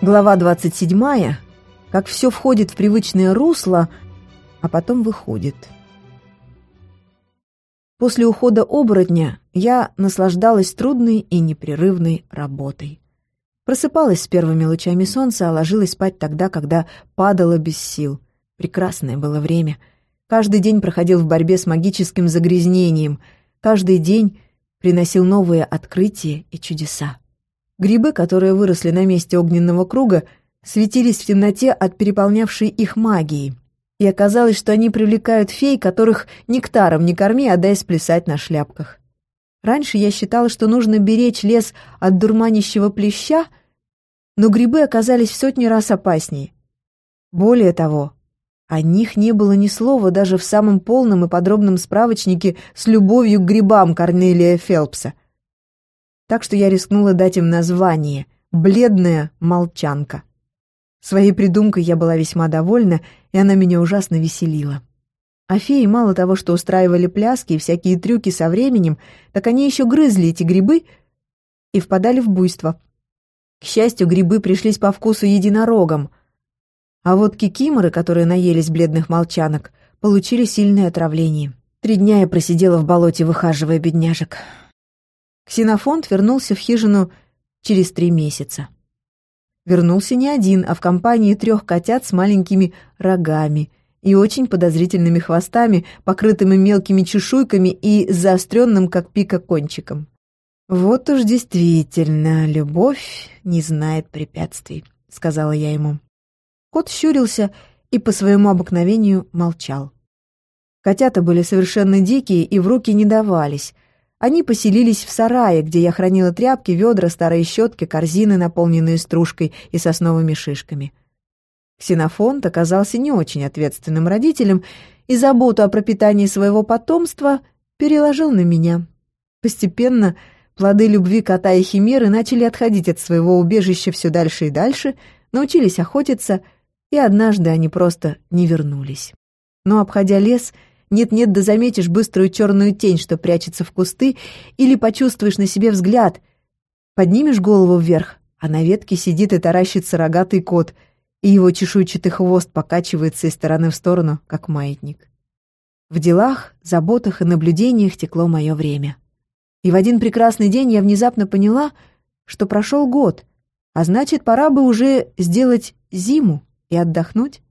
Глава 27. Как все входит в привычное русло, а потом выходит. После ухода оборотня я наслаждалась трудной и непрерывной работой. Просыпалась с первыми лучами солнца, а ложилась спать тогда, когда падала без сил. Прекрасное было время. Каждый день проходил в борьбе с магическим загрязнением. Каждый день приносил новые открытия и чудеса. Грибы, которые выросли на месте огненного круга, светились в темноте от переполнявшей их магии. И оказалось, что они привлекают фей, которых нектаром не корми, а дай сплясать на шляпках. Раньше я считала, что нужно беречь лес от дурманящего плеща, но грибы оказались в сотни раз опаснее. Более того, о них не было ни слова даже в самом полном и подробном справочнике с любовью к грибам Корнелия Фелпса — так что я рискнула дать им название «Бледная молчанка». Своей придумкой я была весьма довольна, и она меня ужасно веселила. А феи мало того, что устраивали пляски и всякие трюки со временем, так они еще грызли эти грибы и впадали в буйство. К счастью, грибы пришлись по вкусу единорогам, а вот кикиморы, которые наелись бледных молчанок, получили сильное отравление. Три дня я просидела в болоте, выхаживая бедняжек. Ксенофонт вернулся в хижину через три месяца. Вернулся не один, а в компании трех котят с маленькими рогами и очень подозрительными хвостами, покрытыми мелкими чешуйками и заостренным, как пика, кончиком. «Вот уж действительно, любовь не знает препятствий», — сказала я ему. Кот щурился и по своему обыкновению молчал. Котята были совершенно дикие и в руки не давались — они поселились в сарае, где я хранила тряпки, ведра, старые щетки, корзины, наполненные стружкой и сосновыми шишками. Ксенофонт оказался не очень ответственным родителем и заботу о пропитании своего потомства переложил на меня. Постепенно плоды любви кота и химеры начали отходить от своего убежища все дальше и дальше, научились охотиться, и однажды они просто не вернулись. Но, обходя лес, нет-нет, да заметишь быструю черную тень, что прячется в кусты, или почувствуешь на себе взгляд. Поднимешь голову вверх, а на ветке сидит и таращится рогатый кот, и его чешуйчатый хвост покачивается из стороны в сторону, как маятник. В делах, заботах и наблюдениях текло мое время. И в один прекрасный день я внезапно поняла, что прошел год, а значит, пора бы уже сделать зиму и отдохнуть.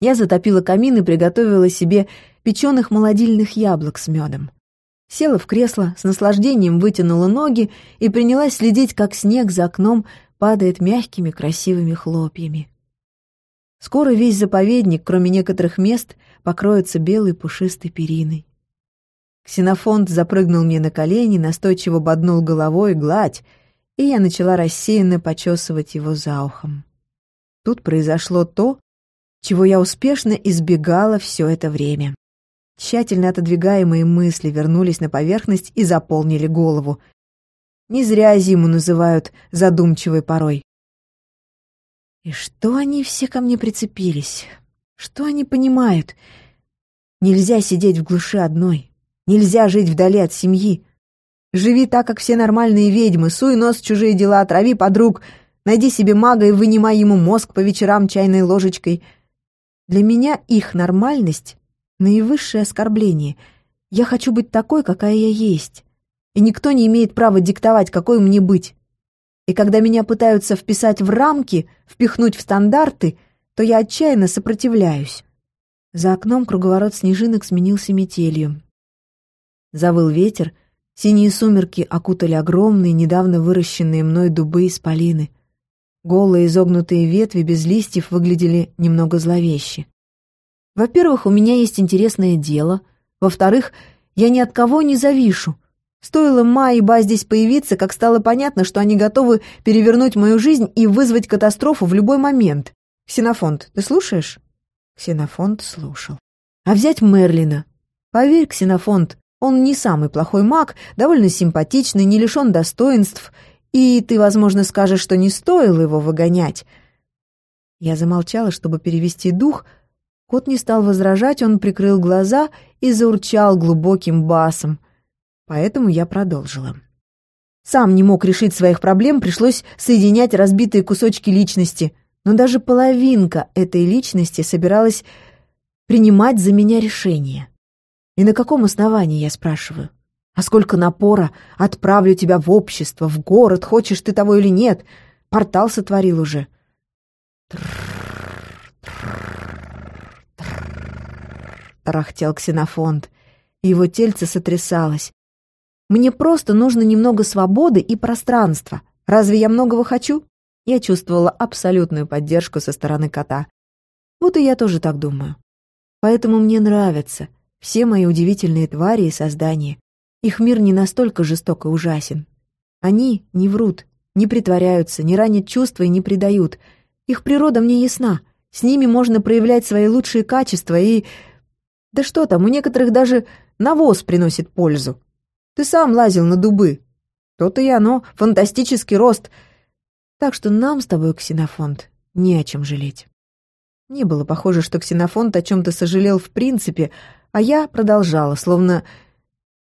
Я затопила камин и приготовила себе печеных молодильных яблок с медом. Села в кресло, с наслаждением вытянула ноги и принялась следить, как снег за окном падает мягкими красивыми хлопьями. Скоро весь заповедник, кроме некоторых мест, покроется белой пушистой периной. Ксенофонт запрыгнул мне на колени, настойчиво боднул головой гладь, и я начала рассеянно почесывать его за ухом. Тут произошло то, чего я успешно избегала все это время. Тщательно отодвигаемые мысли вернулись на поверхность и заполнили голову. Не зря зиму называют задумчивой порой. И что они все ко мне прицепились? Что они понимают? Нельзя сидеть в глуши одной. Нельзя жить вдали от семьи. Живи так, как все нормальные ведьмы, суй нос в чужие дела, трави подруг, найди себе мага и вынимай ему мозг по вечерам чайной ложечкой — для меня их нормальность — наивысшее оскорбление. Я хочу быть такой, какая я есть. И никто не имеет права диктовать, какой мне быть. И когда меня пытаются вписать в рамки, впихнуть в стандарты, то я отчаянно сопротивляюсь. За окном круговорот снежинок сменился метелью. Завыл ветер, синие сумерки окутали огромные, недавно выращенные мной дубы и спалины. Голые изогнутые ветви без листьев выглядели немного зловеще. Во-первых, у меня есть интересное дело. Во-вторых, я ни от кого не завишу. Стоило Ма и Ба здесь появиться, как стало понятно, что они готовы перевернуть мою жизнь и вызвать катастрофу в любой момент. Ксенофонт, ты слушаешь? Ксенофонт слушал. А взять Мерлина? Поверь, Ксенофонт, он не самый плохой маг, довольно симпатичный, не лишен достоинств и ты, возможно, скажешь, что не стоило его выгонять. Я замолчала, чтобы перевести дух. Кот не стал возражать, он прикрыл глаза и заурчал глубоким басом. Поэтому я продолжила. Сам не мог решить своих проблем, пришлось соединять разбитые кусочки личности. Но даже половинка этой личности собиралась принимать за меня решение. И на каком основании, я спрашиваю? А сколько напора? Отправлю тебя в общество, в город, хочешь ты того или нет. Портал сотворил уже. Тарахтел ксенофонт. Его тельце сотрясалось. Мне просто нужно немного свободы и пространства. Разве я многого хочу? Я чувствовала абсолютную поддержку со стороны кота. Вот и я тоже так думаю. Поэтому мне нравятся все мои удивительные твари и создания. Их мир не настолько жесток и ужасен. Они не врут, не притворяются, не ранят чувства и не предают. Их природа мне ясна. С ними можно проявлять свои лучшие качества и... Да что там, у некоторых даже навоз приносит пользу. Ты сам лазил на дубы. То-то и оно, фантастический рост. Так что нам с тобой, Ксенофонт, не о чем жалеть. Не было похоже, что Ксенофонт о чем-то сожалел в принципе, а я продолжала, словно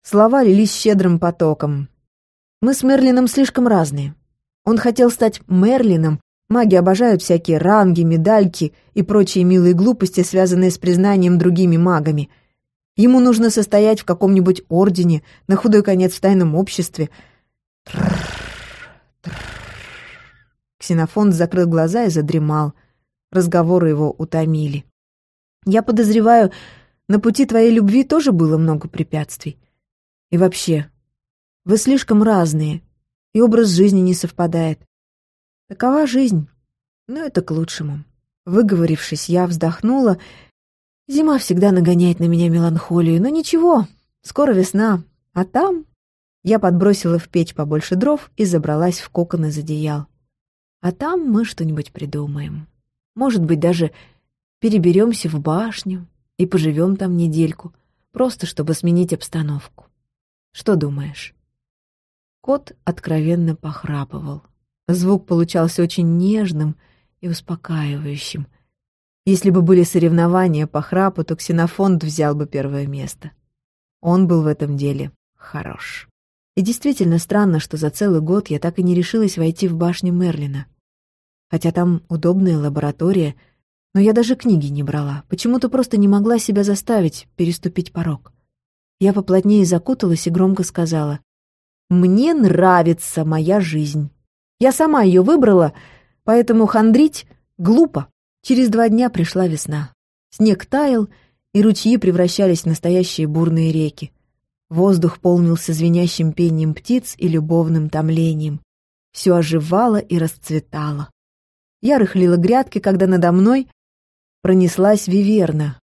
слова лились щедрым потоком. Мы с Мерлином слишком разные. Он хотел стать Мерлином, маги обожают всякие ранги, медальки и прочие милые глупости, связанные с признанием другими магами. Ему нужно состоять в каком-нибудь ордене, на худой конец в тайном обществе. Ксенофонт закрыл глаза и задремал. Разговоры его утомили. Я подозреваю, на пути твоей любви тоже было много препятствий. И вообще, вы слишком разные, и образ жизни не совпадает. Такова жизнь, но это к лучшему. Выговорившись, я вздохнула. Зима всегда нагоняет на меня меланхолию, но ничего, скоро весна, а там... Я подбросила в печь побольше дров и забралась в кокон из одеял. А там мы что-нибудь придумаем. Может быть, даже переберемся в башню, и поживем там недельку, просто чтобы сменить обстановку. Что думаешь?» Кот откровенно похрапывал. Звук получался очень нежным и успокаивающим. Если бы были соревнования по храпу, то Ксенофонт взял бы первое место. Он был в этом деле хорош. И действительно странно, что за целый год я так и не решилась войти в башню Мерлина. Хотя там удобная лаборатория — но я даже книги не брала, почему-то просто не могла себя заставить переступить порог. Я поплотнее закуталась и громко сказала, «Мне нравится моя жизнь. Я сама ее выбрала, поэтому хандрить глупо». Через два дня пришла весна. Снег таял, и ручьи превращались в настоящие бурные реки. Воздух полнился звенящим пением птиц и любовным томлением. Все оживало и расцветало. Я рыхлила грядки, когда надо мной пронеслась Виверна.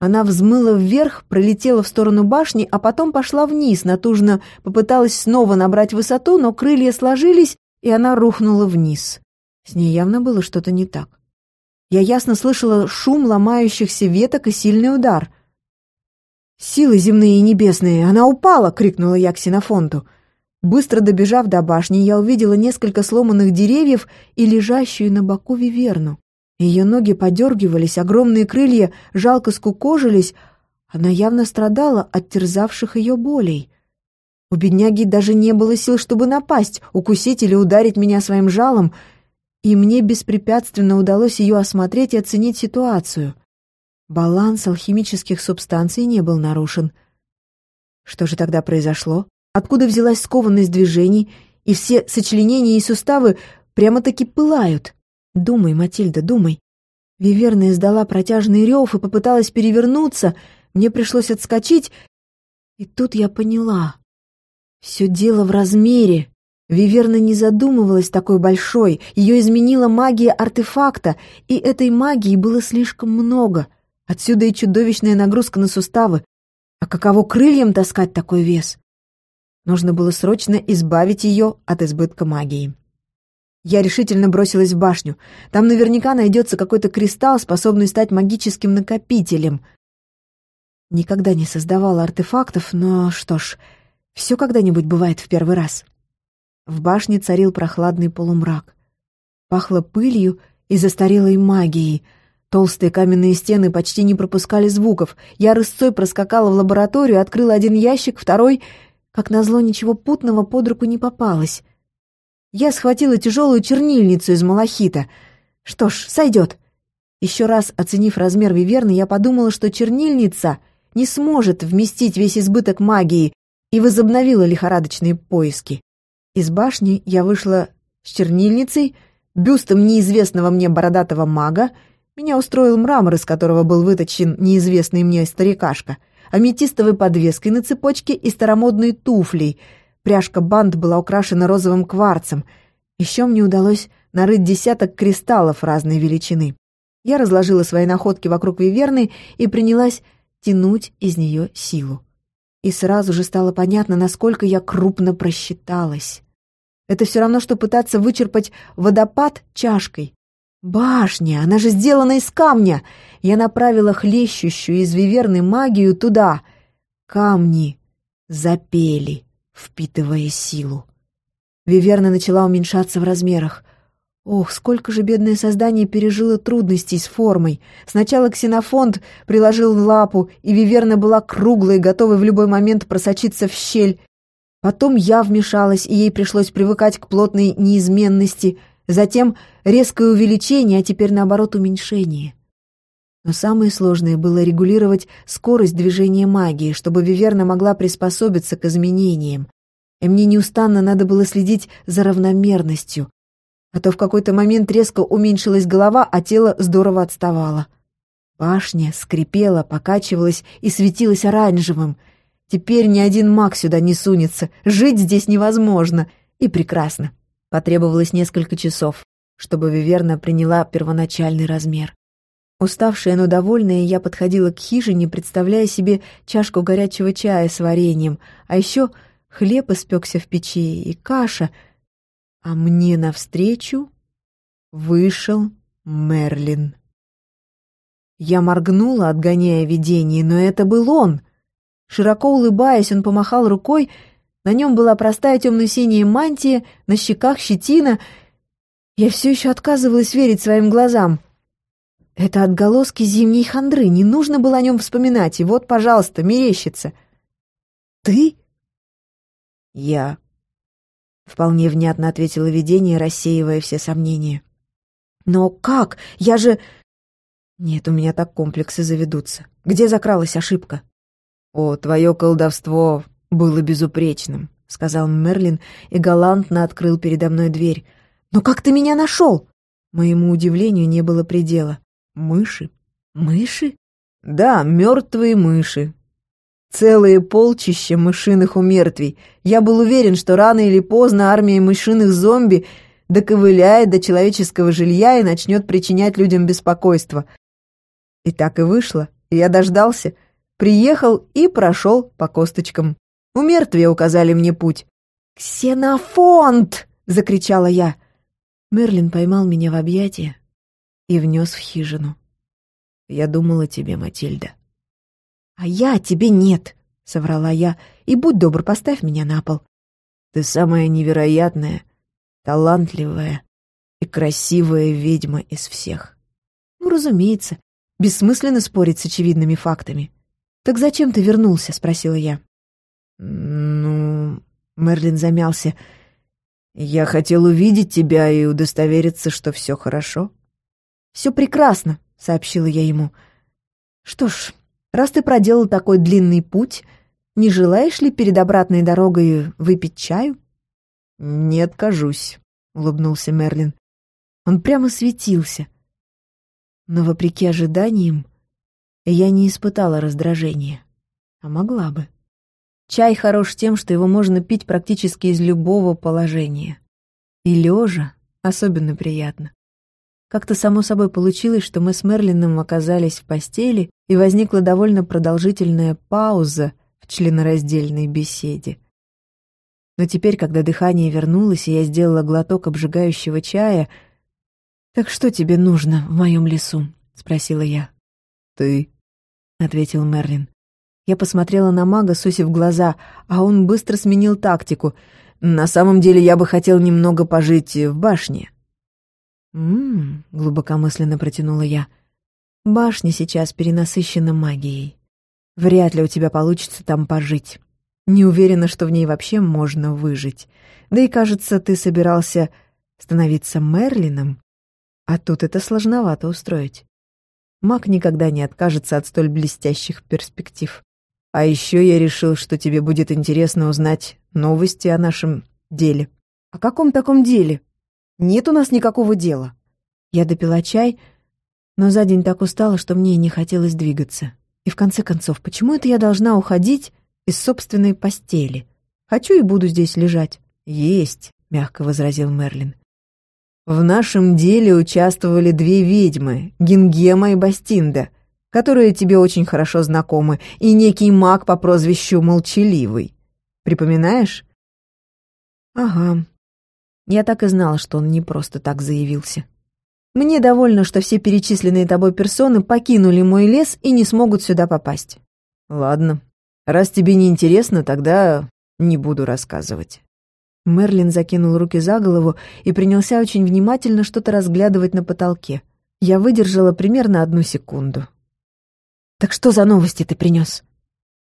Она взмыла вверх, пролетела в сторону башни, а потом пошла вниз, натужно попыталась снова набрать высоту, но крылья сложились, и она рухнула вниз. С ней явно было что-то не так. Я ясно слышала шум ломающихся веток и сильный удар. «Силы земные и небесные! Она упала!» — крикнула я Ксенофонту. Быстро добежав до башни, я увидела несколько сломанных деревьев и лежащую на боку Виверну. Ее ноги подергивались, огромные крылья жалко скукожились. Она явно страдала от терзавших ее болей. У бедняги даже не было сил, чтобы напасть, укусить или ударить меня своим жалом, и мне беспрепятственно удалось ее осмотреть и оценить ситуацию. Баланс алхимических субстанций не был нарушен. Что же тогда произошло? Откуда взялась скованность движений, и все сочленения и суставы прямо-таки пылают? «Думай, Матильда, думай». Виверна издала протяжный рев и попыталась перевернуться. Мне пришлось отскочить. И тут я поняла. Все дело в размере. Виверна не задумывалась такой большой. Ее изменила магия артефакта, и этой магии было слишком много. Отсюда и чудовищная нагрузка на суставы. А каково крыльям таскать такой вес? Нужно было срочно избавить ее от избытка магии. Я решительно бросилась в башню. Там наверняка найдется какой-то кристалл, способный стать магическим накопителем. Никогда не создавала артефактов, но что ж, все когда-нибудь бывает в первый раз. В башне царил прохладный полумрак. Пахло пылью и застарелой магией. Толстые каменные стены почти не пропускали звуков. Я рысцой проскакала в лабораторию, открыла один ящик, второй... Как назло, ничего путного под руку не попалось. Я схватила тяжелую чернильницу из малахита. Что ж, сойдет. Еще раз оценив размер виверны, я подумала, что чернильница не сможет вместить весь избыток магии, и возобновила лихорадочные поиски. Из башни я вышла с чернильницей, бюстом неизвестного мне бородатого мага, меня устроил мрамор, из которого был выточен неизвестный мне старикашка, аметистовой подвеской на цепочке и старомодной туфлей. Пряжка бант была украшена розовым кварцем. Еще мне удалось нарыть десяток кристаллов разной величины. Я разложила свои находки вокруг виверны и принялась тянуть из нее силу. И сразу же стало понятно, насколько я крупно просчиталась. Это все равно, что пытаться вычерпать водопад чашкой. Башня, она же сделана из камня. Я направила хлещущую из виверны магию туда. Камни запели, впитывая силу. Виверна начала уменьшаться в размерах. Ох, сколько же бедное создание пережило трудностей с формой. Сначала ксенофонд приложил лапу, и Виверна была круглой, готовой в любой момент просочиться в щель. Потом я вмешалась, и ей пришлось привыкать к плотной неизменности. Затем резкое увеличение, а теперь, наоборот, уменьшение. Но самое сложное было регулировать скорость движения магии, чтобы Виверна могла приспособиться к изменениям. И мне неустанно надо было следить за равномерностью, а то в какой-то момент резко уменьшилась голова, а тело здорово отставало. Башня скрипела, покачивалась и светилась оранжевым. Теперь ни один маг сюда не сунется, жить здесь невозможно. И прекрасно. Потребовалось несколько часов, чтобы Виверна приняла первоначальный размер. Уставшая, но довольная, я подходила к хижине, представляя себе чашку горячего чая с вареньем, а еще хлеб испекся в печи и каша — а мне навстречу вышел Мерлин. Я моргнула, отгоняя видение, но это был он. Широко улыбаясь, он помахал рукой, на нем была простая темно-синяя мантия, на щеках щетина. Я все еще отказывалась верить своим глазам. Это отголоски зимней хандры, не нужно было о нем вспоминать, и вот, пожалуйста, мерещится. «Ты?» «Я», Вполне внятно ответила видение, рассеивая все сомнения. «Но как? Я же...» «Нет, у меня так комплексы заведутся. Где закралась ошибка?» «О, твое колдовство было безупречным», — сказал Мерлин и галантно открыл передо мной дверь. «Но как ты меня нашел?» Моему удивлению не было предела. «Мыши? Мыши?» «Да, мертвые мыши. Целые полчища мышиных умертвий. Я был уверен, что рано или поздно армия мышиных зомби доковыляет до человеческого жилья и начнет причинять людям беспокойство. И так и вышло. Я дождался, приехал и прошел по косточкам. Умертвие указали мне путь. «Ксенофонт!» — закричала я. Мерлин поймал меня в объятия и внес в хижину. «Я думала тебе, Матильда». «А я тебе нет», — соврала я, — «и будь добр, поставь меня на пол». «Ты самая невероятная, талантливая и красивая ведьма из всех». «Ну, разумеется, бессмысленно спорить с очевидными фактами». «Так зачем ты вернулся?» — спросила я. «Ну...» — Мерлин замялся. «Я хотел увидеть тебя и удостовериться, что все хорошо». «Все прекрасно», — сообщила я ему. «Что ж, Раз ты проделал такой длинный путь, не желаешь ли перед обратной дорогой выпить чаю?» «Не откажусь», — улыбнулся Мерлин. Он прямо светился. Но, вопреки ожиданиям, я не испытала раздражения. А могла бы. Чай хорош тем, что его можно пить практически из любого положения. И лежа особенно приятно. Как-то само собой получилось, что мы с Мерлином оказались в постели, и возникла довольно продолжительная пауза в членораздельной беседе. Но теперь, когда дыхание вернулось, и я сделала глоток обжигающего чая... «Так что тебе нужно в моем лесу?» — спросила я. «Ты», — ответил Мерлин. Я посмотрела на мага, сусив глаза, а он быстро сменил тактику. «На самом деле я бы хотел немного пожить в башне». «М-м-м», глубокомысленно протянула я. «Башня сейчас перенасыщена магией. Вряд ли у тебя получится там пожить. Не уверена, что в ней вообще можно выжить. Да и, кажется, ты собирался становиться Мерлином, а тут это сложновато устроить. Маг никогда не откажется от столь блестящих перспектив. А еще я решил, что тебе будет интересно узнать новости о нашем деле. О каком таком деле? Нет у нас никакого дела. Я допила чай, но за день так устала, что мне не хотелось двигаться. И в конце концов, почему это я должна уходить из собственной постели? Хочу и буду здесь лежать. Есть, мягко возразил Мерлин. В нашем деле участвовали две ведьмы, Гингема и Бастинда, которые тебе очень хорошо знакомы, и некий маг по прозвищу Молчаливый. Припоминаешь? Ага. Я так и знала, что он не просто так заявился. Мне довольно, что все перечисленные тобой персоны покинули мой лес и не смогут сюда попасть. Ладно. Раз тебе не интересно, тогда не буду рассказывать. Мерлин закинул руки за голову и принялся очень внимательно что-то разглядывать на потолке. Я выдержала примерно одну секунду. «Так что за новости ты принес?»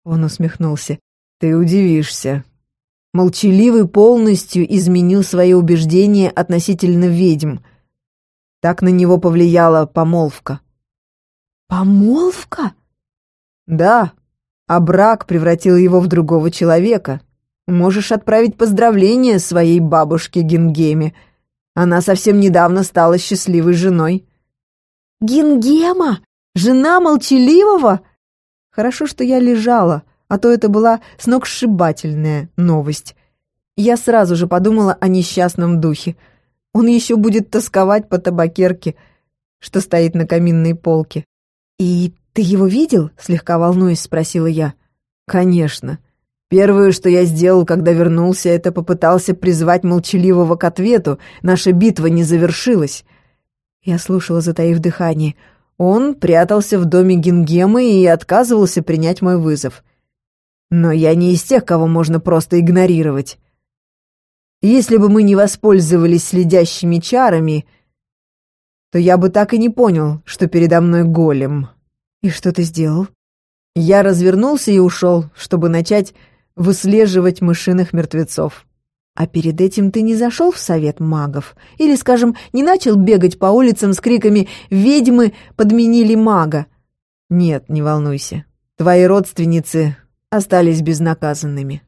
Он усмехнулся. «Ты удивишься. Молчаливый полностью изменил свои убеждения относительно ведьм — так на него повлияла помолвка. Помолвка? Да, а брак превратил его в другого человека. Можешь отправить поздравления своей бабушке Гингеме. Она совсем недавно стала счастливой женой. Гингема? Жена молчаливого? Хорошо, что я лежала, а то это была сногсшибательная новость. Я сразу же подумала о несчастном духе — он еще будет тосковать по табакерке, что стоит на каминной полке. «И ты его видел?» — слегка волнуясь, спросила я. «Конечно. Первое, что я сделал, когда вернулся, это попытался призвать молчаливого к ответу. Наша битва не завершилась». Я слушала, затаив дыхание. Он прятался в доме Гингемы и отказывался принять мой вызов. Но я не из тех, кого можно просто игнорировать. Если бы мы не воспользовались следящими чарами, то я бы так и не понял, что передо мной голем. И что ты сделал? Я развернулся и ушел, чтобы начать выслеживать мышиных мертвецов. А перед этим ты не зашел в совет магов? Или, скажем, не начал бегать по улицам с криками «Ведьмы подменили мага»? Нет, не волнуйся. Твои родственницы остались безнаказанными.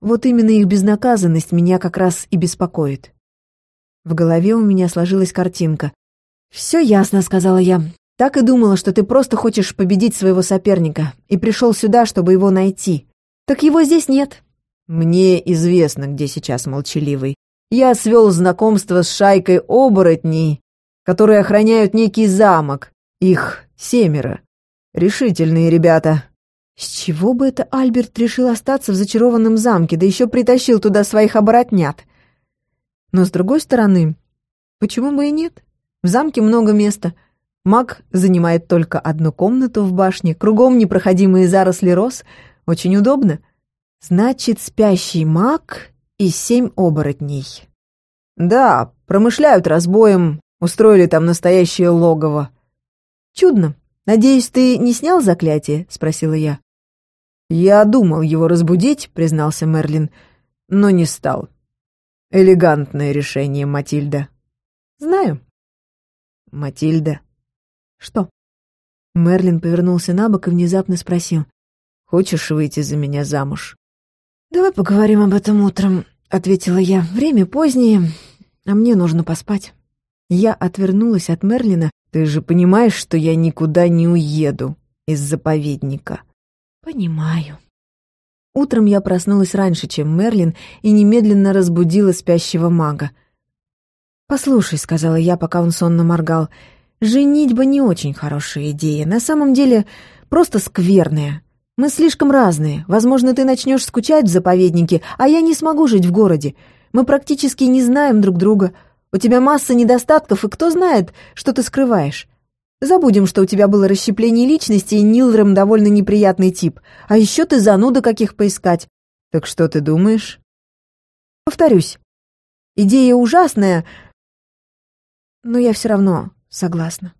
Вот именно их безнаказанность меня как раз и беспокоит. В голове у меня сложилась картинка. «Все ясно», — сказала я. «Так и думала, что ты просто хочешь победить своего соперника и пришел сюда, чтобы его найти. Так его здесь нет». «Мне известно, где сейчас молчаливый. Я свел знакомство с шайкой оборотней, которые охраняют некий замок. Их семеро. Решительные ребята. С чего бы это Альберт решил остаться в зачарованном замке, да еще притащил туда своих оборотнят? Но с другой стороны, почему бы и нет? В замке много места. Маг занимает только одну комнату в башне, кругом непроходимые заросли роз. Очень удобно. Значит, спящий маг и семь оборотней. Да, промышляют разбоем, устроили там настоящее логово. Чудно. «Надеюсь, ты не снял заклятие?» — спросила я. «Я думал его разбудить», — признался Мерлин, — «но не стал. Элегантное решение, Матильда». «Знаю». «Матильда». «Что?» Мерлин повернулся на бок и внезапно спросил. «Хочешь выйти за меня замуж?» «Давай поговорим об этом утром», — ответила я. «Время позднее, а мне нужно поспать». Я отвернулась от Мерлина. «Ты же понимаешь, что я никуда не уеду из заповедника?» «Понимаю». Утром я проснулась раньше, чем Мерлин, и немедленно разбудила спящего мага. «Послушай», — сказала я, пока он сонно моргал, — «женитьба не очень хорошая идея. На самом деле просто скверная. Мы слишком разные. Возможно, ты начнешь скучать в заповеднике, а я не смогу жить в городе. Мы практически не знаем друг друга. У тебя масса недостатков, и кто знает, что ты скрываешь. Забудем, что у тебя было расщепление личности, и Нилрем довольно неприятный тип. А еще ты зануда каких поискать. Так что ты думаешь? Повторюсь. Идея ужасная, но я все равно согласна.